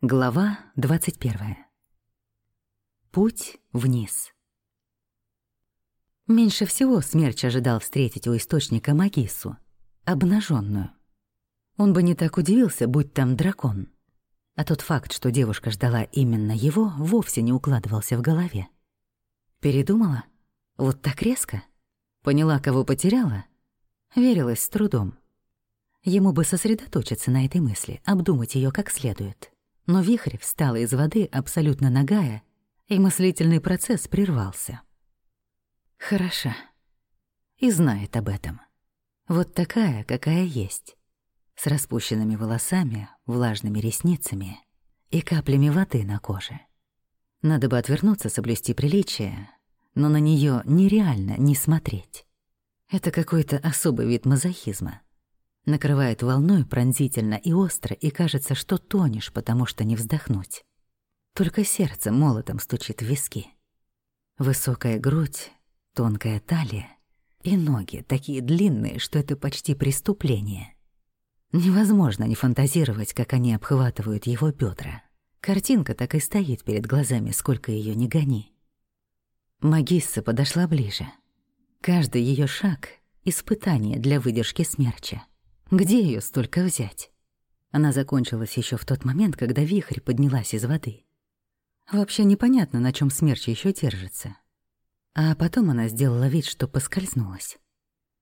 Глава 21. Путь вниз. Меньше всего Смерч ожидал встретить у источника Магису, обнаженную. Он бы не так удивился, будь там дракон. А тот факт, что девушка ждала именно его, вовсе не укладывался в голове. Передумала? Вот так резко? Поняла, кого потеряла? Верилась с трудом. Ему бы сосредоточиться на этой мысли, обдумать ее как следует — но вихрь встала из воды абсолютно нагая, и мыслительный процесс прервался. Хороша. И знает об этом. Вот такая, какая есть. С распущенными волосами, влажными ресницами и каплями воды на коже. Надо бы отвернуться, соблюсти приличие, но на нее нереально не смотреть. Это какой-то особый вид мазохизма — накрывает волной пронзительно и остро, и кажется, что тонешь, потому что не вздохнуть. Только сердце молотом стучит в виски. Высокая грудь, тонкая талия и ноги такие длинные, что это почти преступление. Невозможно не фантазировать, как они обхватывают его бедра. Картинка так и стоит перед глазами, сколько ее не гони. Магисса подошла ближе. Каждый ее шаг — испытание для выдержки смерча. Где ее столько взять? Она закончилась еще в тот момент, когда вихрь поднялась из воды. Вообще непонятно, на чем смерч еще держится. А потом она сделала вид, что поскользнулась.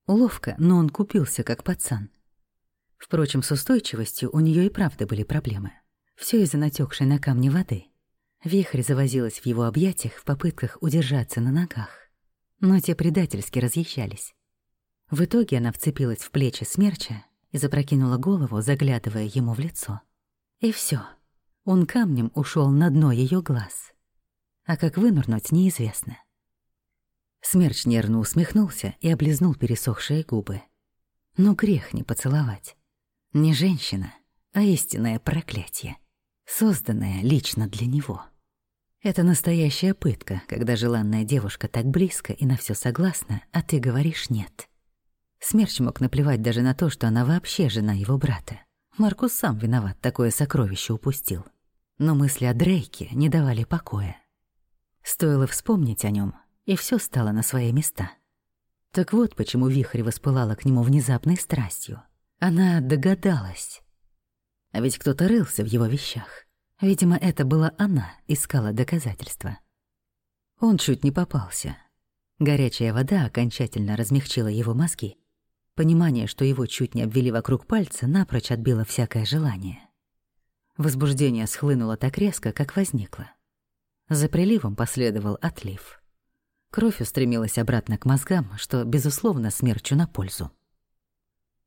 Уловка, но он купился, как пацан. Впрочем, с устойчивостью у нее и правда были проблемы. Все из-за натекшей на камне воды. Вихрь завозилась в его объятиях в попытках удержаться на ногах. Но те предательски разъезжались. В итоге она вцепилась в плечи смерча запрокинула голову, заглядывая ему в лицо. И все. Он камнем ушел на дно ее глаз. А как вынырнуть, неизвестно. Смерч нервно усмехнулся и облизнул пересохшие губы. Ну, грех не поцеловать. Не женщина, а истинное проклятие, созданное лично для него. Это настоящая пытка, когда желанная девушка так близко и на все согласна, а ты говоришь «нет». Смерч мог наплевать даже на то, что она вообще жена его брата. Маркус сам виноват, такое сокровище упустил. Но мысли о Дрейке не давали покоя. Стоило вспомнить о нем, и все стало на свои места. Так вот почему вихрь воспылала к нему внезапной страстью. Она догадалась. А ведь кто-то рылся в его вещах. Видимо, это была она, искала доказательства. Он чуть не попался. Горячая вода окончательно размягчила его мозги, Понимание, что его чуть не обвели вокруг пальца, напрочь отбило всякое желание. Возбуждение схлынуло так резко, как возникло. За приливом последовал отлив. Кровь устремилась обратно к мозгам, что, безусловно, смерчу на пользу.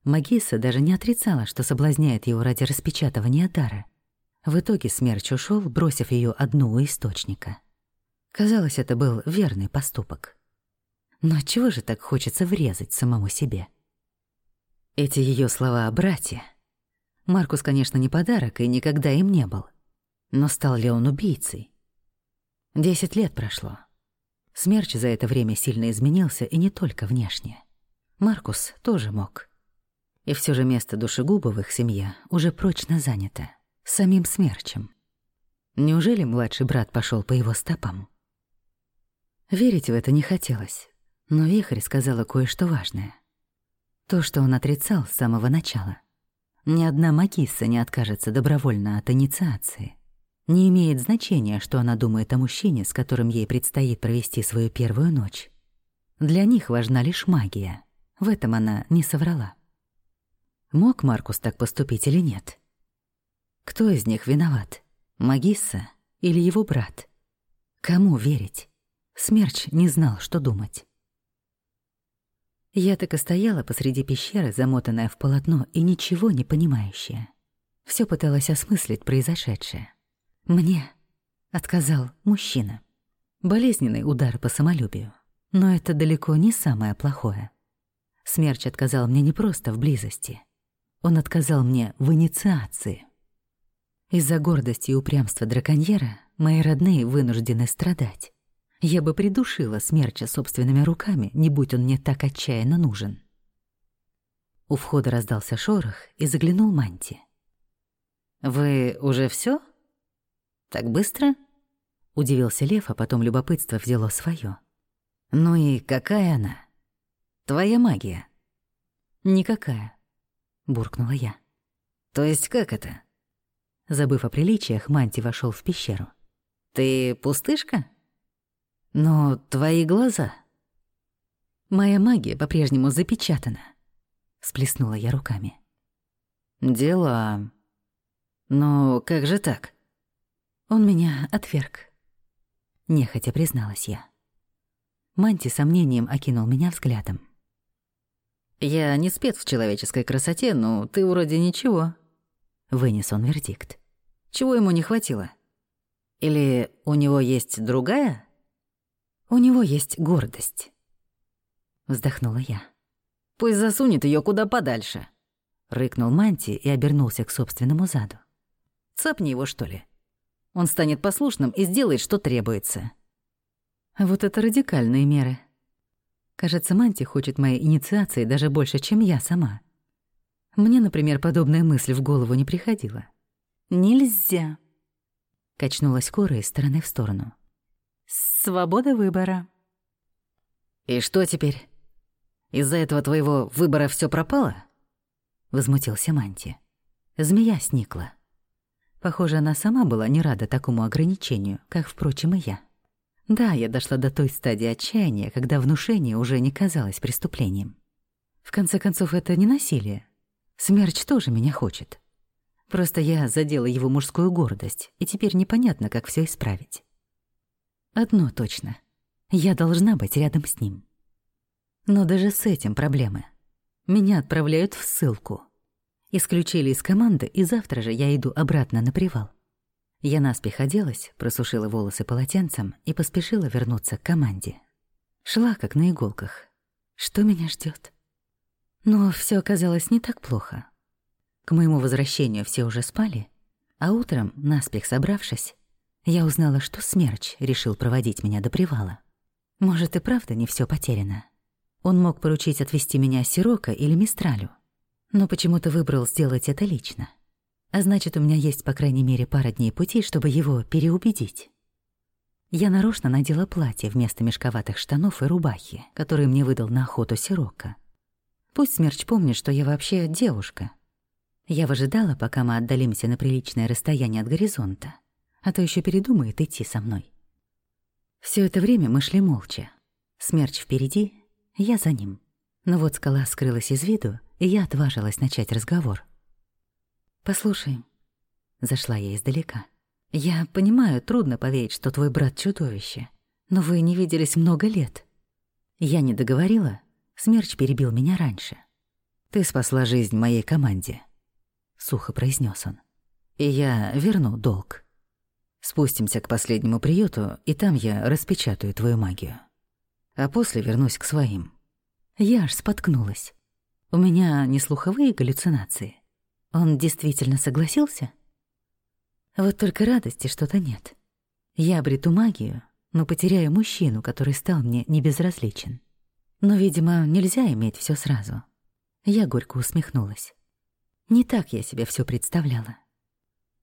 Магиса даже не отрицала, что соблазняет его ради распечатывания дара. В итоге смерч ушел, бросив ее одну у источника. Казалось, это был верный поступок. Но чего же так хочется врезать самому себе? — эти ее слова о брате. Маркус, конечно, не подарок и никогда им не был. Но стал ли он убийцей? Десять лет прошло. Смерч за это время сильно изменился, и не только внешне. Маркус тоже мог. И все же место их семье уже прочно занято. Самим Смерчем. Неужели младший брат пошел по его стопам? Верить в это не хотелось, но Вихрь сказала кое-что важное. То, что он отрицал с самого начала. Ни одна Макисса не откажется добровольно от инициации. Не имеет значения, что она думает о мужчине, с которым ей предстоит провести свою первую ночь. Для них важна лишь магия. В этом она не соврала. Мог Маркус так поступить или нет? Кто из них виноват? Магисса или его брат? Кому верить? Смерч не знал, что думать. Я так и стояла посреди пещеры, замотанная в полотно и ничего не понимающая. Все пыталась осмыслить произошедшее. Мне отказал мужчина. Болезненный удар по самолюбию. Но это далеко не самое плохое. Смерч отказал мне не просто в близости. Он отказал мне в инициации. Из-за гордости и упрямства драконьера мои родные вынуждены страдать. Я бы придушила смерча собственными руками, не будь он мне так отчаянно нужен. У входа раздался шорох и заглянул Манти. «Вы уже все? Так быстро?» — удивился Лев, а потом любопытство взяло свое. «Ну и какая она? Твоя магия?» «Никакая», — буркнула я. «То есть как это?» Забыв о приличиях, Манти вошел в пещеру. «Ты пустышка?» «Но твои глаза...» «Моя магия по-прежнему запечатана», — сплеснула я руками. «Дела... Но как же так?» Он меня отверг. Нехотя призналась я. Манти сомнением окинул меня взглядом. «Я не спец в человеческой красоте, но ты вроде ничего», — вынес он вердикт. «Чего ему не хватило? Или у него есть другая?» «У него есть гордость», — вздохнула я. «Пусть засунет ее куда подальше», — рыкнул Манти и обернулся к собственному заду. «Цапни его, что ли? Он станет послушным и сделает, что требуется». Вот это радикальные меры. Кажется, Манти хочет моей инициации даже больше, чем я сама. Мне, например, подобная мысль в голову не приходила. «Нельзя», — качнулась Кора из стороны в сторону. «Свобода выбора». «И что теперь? Из-за этого твоего выбора все пропало?» — возмутился Манти. Змея сникла. Похоже, она сама была не рада такому ограничению, как, впрочем, и я. Да, я дошла до той стадии отчаяния, когда внушение уже не казалось преступлением. В конце концов, это не насилие. Смерч тоже меня хочет. Просто я задела его мужскую гордость, и теперь непонятно, как все исправить. Одно точно. Я должна быть рядом с ним. Но даже с этим проблемы. Меня отправляют в ссылку. Исключили из команды, и завтра же я иду обратно на привал. Я наспех оделась, просушила волосы полотенцем и поспешила вернуться к команде. Шла как на иголках. Что меня ждет? Но все оказалось не так плохо. К моему возвращению все уже спали, а утром, наспех собравшись, я узнала, что Смерч решил проводить меня до привала. Может, и правда не все потеряно. Он мог поручить отвезти меня Сирока или Мистралю, но почему-то выбрал сделать это лично. А значит, у меня есть, по крайней мере, пара дней пути, чтобы его переубедить. Я нарочно надела платье вместо мешковатых штанов и рубахи, которые мне выдал на охоту Сирока. Пусть Смерч помнит, что я вообще девушка. Я выжидала, пока мы отдалимся на приличное расстояние от горизонта, а то еще передумает идти со мной. Все это время мы шли молча. Смерч впереди, я за ним. Но вот скала скрылась из виду, и я отважилась начать разговор. «Послушай», — зашла я издалека, — «я понимаю, трудно поверить, что твой брат — чудовище, но вы не виделись много лет». Я не договорила, Смерч перебил меня раньше. «Ты спасла жизнь моей команде», — сухо произнес он. «И я верну долг. Спустимся к последнему приюту, и там я распечатаю твою магию. А после вернусь к своим». Я аж споткнулась. У меня не слуховые галлюцинации. Он действительно согласился? Вот только радости что-то нет. Я обрету магию, но потеряю мужчину, который стал мне небезразличен. Но, видимо, нельзя иметь все сразу. Я горько усмехнулась. Не так я себе все представляла.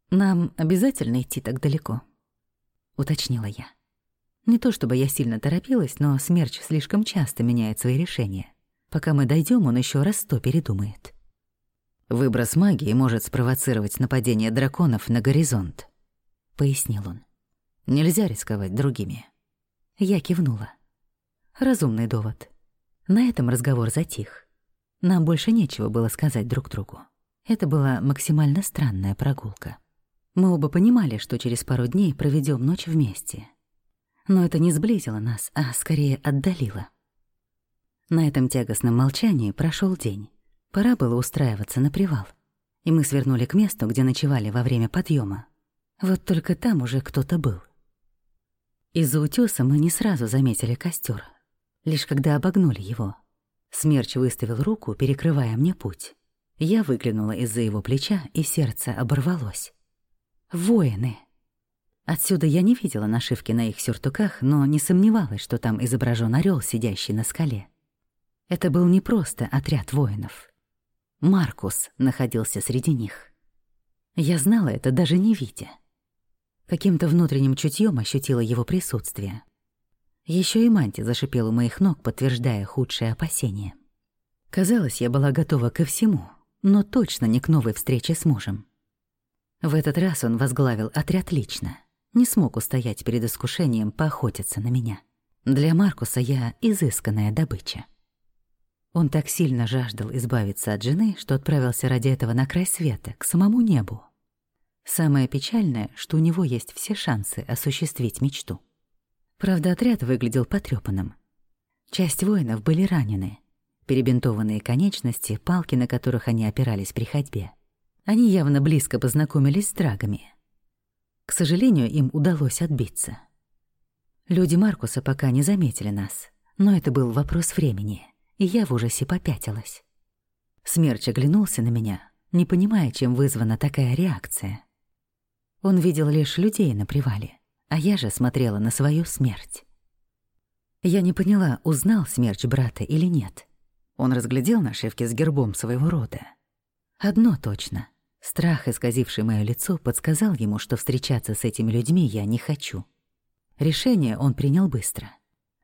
«Нам обязательно идти так далеко?» — уточнила я. Не то чтобы я сильно торопилась, но Смерч слишком часто меняет свои решения. Пока мы дойдем, он еще раз сто передумает. Выброс магии может спровоцировать нападение драконов на горизонт, пояснил он. Нельзя рисковать другими. Я кивнула. Разумный довод. На этом разговор затих. Нам больше нечего было сказать друг другу. Это была максимально странная прогулка. Мы оба понимали, что через пару дней проведем ночь вместе. Но это не сблизило нас, а скорее отдалило. На этом тягостном молчании прошел день. Пора было устраиваться на привал. И мы свернули к месту, где ночевали во время подъема. Вот только там уже кто-то был. Из-за утёса мы не сразу заметили костер, лишь когда обогнули его. Смерч выставил руку, перекрывая мне путь. Я выглянула из-за его плеча, и сердце оборвалось. Воины. Отсюда я не видела нашивки на их сюртуках, но не сомневалась, что там изображен орел, сидящий на скале. Это был не просто отряд воинов. Маркус находился среди них. Я знала это даже не видя. Каким-то внутренним чутьем ощутила его присутствие. Еще и Манти зашипел у моих ног, подтверждая худшие опасения. Казалось, я была готова ко всему, но точно не к новой встрече с мужем. В этот раз он возглавил отряд лично, не смог устоять перед искушением поохотиться на меня. Для Маркуса я изысканная добыча. Он так сильно жаждал избавиться от жены, что отправился ради этого на край света, к самому небу. Самое печальное, что у него есть все шансы осуществить мечту. Правда, отряд выглядел потрёпанным. Часть воинов были ранены. Перебинтованные конечности, палки, на которых они опирались при ходьбе. Они явно близко познакомились с драгами. К сожалению, им удалось отбиться. Люди Маркуса пока не заметили нас, но это был вопрос времени, и я в ужасе попятилась. Смерч оглянулся на меня, не понимая, чем вызвана такая реакция. Он видел лишь людей на привале, а я же смотрела на свою смерть. Я не поняла, узнал смерть брата или нет. Он разглядел нашивки с гербом своего рода. Одно точно. Страх, исказивший моё лицо, подсказал ему, что встречаться с этими людьми я не хочу. Решение он принял быстро.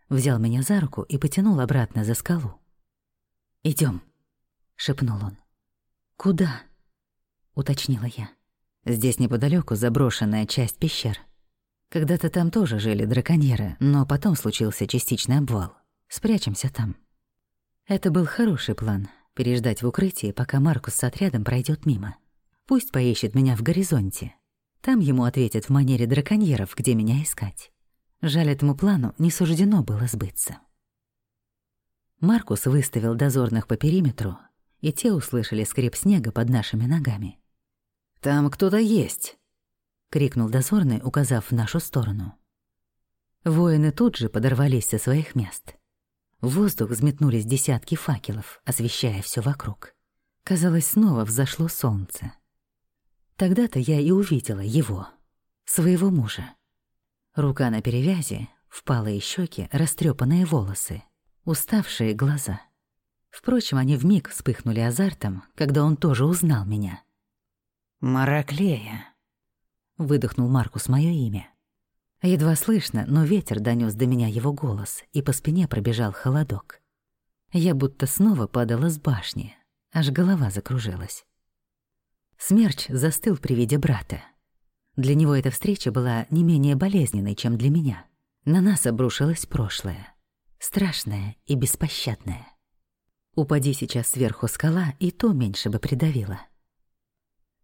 Взял меня за руку и потянул обратно за скалу. Идем, шепнул он. «Куда?» — уточнила я. «Здесь неподалеку заброшенная часть пещер. Когда-то там тоже жили драконьеры, но потом случился частичный обвал. Спрячемся там». Это был хороший план — переждать в укрытии, пока Маркус с отрядом пройдет мимо. Пусть поищет меня в горизонте. Там ему ответят в манере драконьеров, где меня искать. Жаль, этому плану не суждено было сбыться. Маркус выставил дозорных по периметру, и те услышали скрип снега под нашими ногами. «Там кто-то есть!» — крикнул дозорный, указав в нашу сторону. Воины тут же подорвались со своих мест. В воздух взметнулись десятки факелов, освещая все вокруг. Казалось, снова взошло солнце. Тогда-то я и увидела его, своего мужа. Рука на перевязи, впалые щеки, растрепанные волосы, уставшие глаза. Впрочем, они вмиг вспыхнули азартом, когда он тоже узнал меня. «Мараклея», — выдохнул Маркус мое имя. Едва слышно, но ветер донес до меня его голос, и по спине пробежал холодок. Я будто снова падала с башни, аж голова закружилась. Смерч застыл при виде брата. Для него эта встреча была не менее болезненной, чем для меня. На нас обрушилось прошлое. Страшное и беспощадное. Упади сейчас сверху скала, и то меньше бы придавило.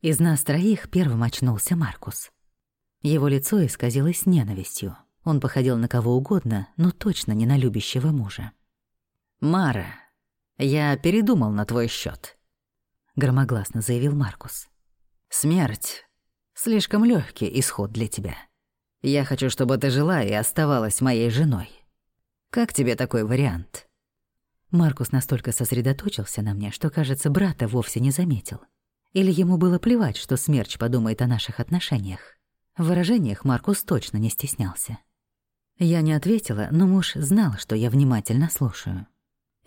Из нас троих первым очнулся Маркус. Его лицо исказилось ненавистью. Он походил на кого угодно, но точно не на любящего мужа. «Мара, я передумал на твой счет, громогласно заявил Маркус. Смерть — слишком легкий исход для тебя. Я хочу, чтобы ты жила и оставалась моей женой. Как тебе такой вариант?» Маркус настолько сосредоточился на мне, что, кажется, брата вовсе не заметил. Или ему было плевать, что Смерч подумает о наших отношениях. В выражениях Маркус точно не стеснялся. Я не ответила, но муж знал, что я внимательно слушаю.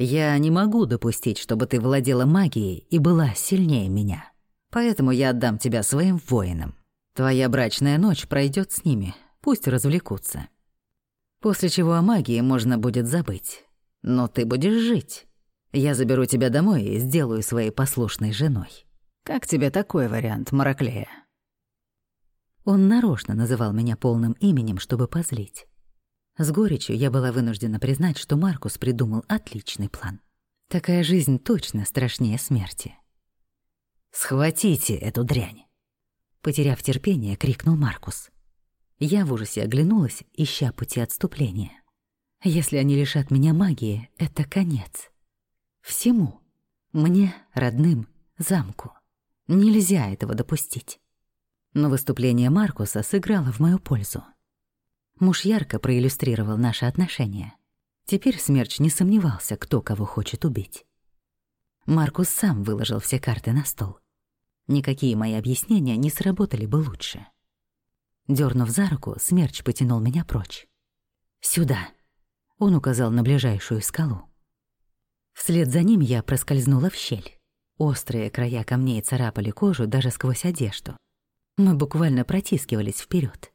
Я не могу допустить, чтобы ты владела магией и была сильнее меня. Поэтому я отдам тебя своим воинам. Твоя брачная ночь пройдет с ними, пусть развлекутся. После чего о магии можно будет забыть. Но ты будешь жить. Я заберу тебя домой и сделаю своей послушной женой. Как тебе такой вариант, Мараклея? Он нарочно называл меня полным именем, чтобы позлить. С горечью я была вынуждена признать, что Маркус придумал отличный план. Такая жизнь точно страшнее смерти. «Схватите эту дрянь!» Потеряв терпение, крикнул Маркус. Я в ужасе оглянулась, ища пути отступления. Если они лишат меня магии, это конец. Всему. Мне, родным, замку. Нельзя этого допустить. Но выступление Маркуса сыграло в мою пользу. Муж ярко проиллюстрировал наши отношения. Теперь Смерч не сомневался, кто кого хочет убить. Маркус сам выложил все карты на стол. Никакие мои объяснения не сработали бы лучше. Дёрнув за руку, Смерч потянул меня прочь. «Сюда!» — он указал на ближайшую скалу. Вслед за ним я проскользнула в щель. Острые края камней царапали кожу даже сквозь одежду. Мы буквально протискивались вперед.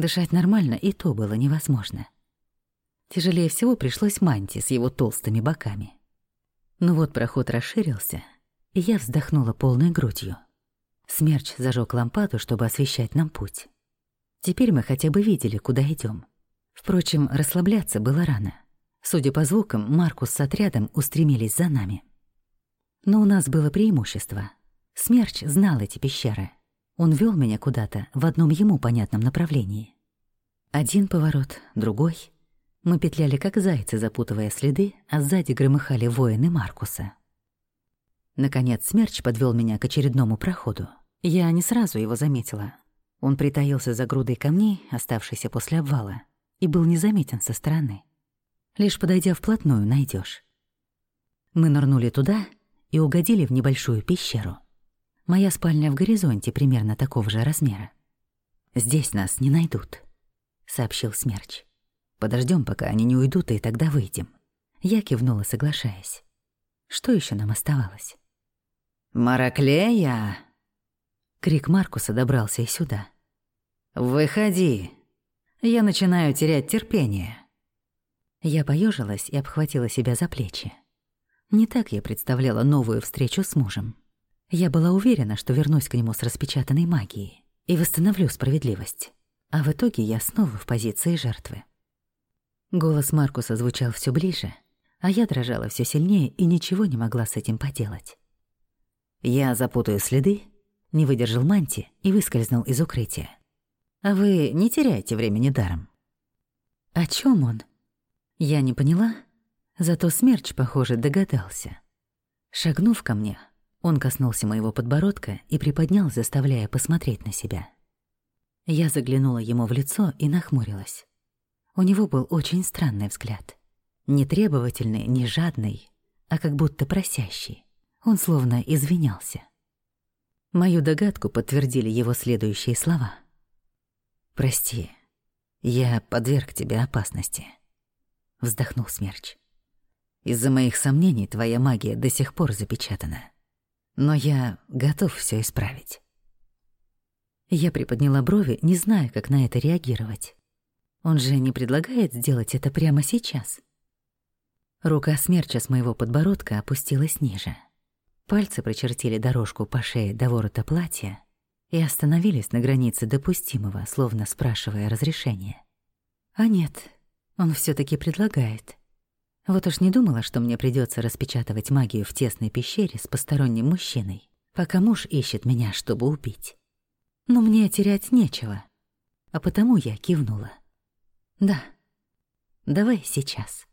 Дышать нормально и то было невозможно. Тяжелее всего пришлось манти с его толстыми боками. Но вот проход расширился, и я вздохнула полной грудью. Смерч зажег лампаду, чтобы освещать нам путь. Теперь мы хотя бы видели, куда идем. Впрочем, расслабляться было рано. Судя по звукам, Маркус с отрядом устремились за нами. Но у нас было преимущество. Смерч знал эти пещеры. Он вел меня куда-то в одном ему понятном направлении. Один поворот, другой. Мы петляли как зайцы, запутывая следы, а сзади громыхали воины Маркуса. Наконец Смерч подвел меня к очередному проходу. Я не сразу его заметила. Он притаился за грудой камней, оставшейся после обвала, и был незаметен со стороны. Лишь подойдя вплотную, найдешь. Мы нырнули туда и угодили в небольшую пещеру — Моя спальня в горизонте примерно такого же размера. «Здесь нас не найдут», — сообщил Смерч. Подождем, пока они не уйдут, и тогда выйдем». Я кивнула, соглашаясь. Что еще нам оставалось? «Мараклея!» Крик Маркуса добрался и сюда. «Выходи! Я начинаю терять терпение!» Я поежилась и обхватила себя за плечи. Не так я представляла новую встречу с мужем. Я была уверена, что вернусь к нему с распечатанной магией и восстановлю справедливость. А в итоге я снова в позиции жертвы. Голос Маркуса звучал все ближе, а я дрожала все сильнее и ничего не могла с этим поделать. «Я запутаю следы», — не выдержал Манти и выскользнул из укрытия. «А вы не теряйте времени даром». «О чем он?» Я не поняла, зато Смерч, похоже, догадался. Шагнув ко мне, он коснулся моего подбородка и приподнял, заставляя посмотреть на себя. Я заглянула ему в лицо и нахмурилась. У него был очень странный взгляд. Не требовательный, не жадный, а как будто просящий. Он словно извинялся. Мою догадку подтвердили его следующие слова. «Прости, я подверг тебе опасности», — вздохнул Смерч. «Из-за моих сомнений твоя магия до сих пор запечатана но я готов все исправить. Я приподняла брови, не зная, как на это реагировать. Он же не предлагает сделать это прямо сейчас. Рука смерча с моего подбородка опустилась ниже. Пальцы прочертили дорожку по шее до ворота платья и остановились на границе допустимого, словно спрашивая разрешения. А нет, он все таки предлагает. Вот уж не думала, что мне придется распечатывать магию в тесной пещере с посторонним мужчиной, пока муж ищет меня, чтобы убить. Но мне терять нечего, а потому я кивнула. Да, давай сейчас.